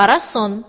para sono.